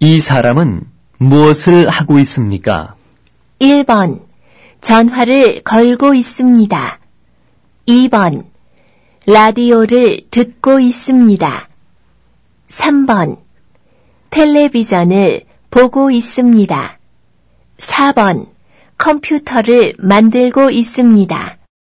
이 사람은 무엇을 하고 있습니까? 1번. 전화를 걸고 있습니다. 2번. 라디오를 듣고 있습니다. 3번. 텔레비전을 보고 있습니다. 4번. 컴퓨터를 만들고 있습니다.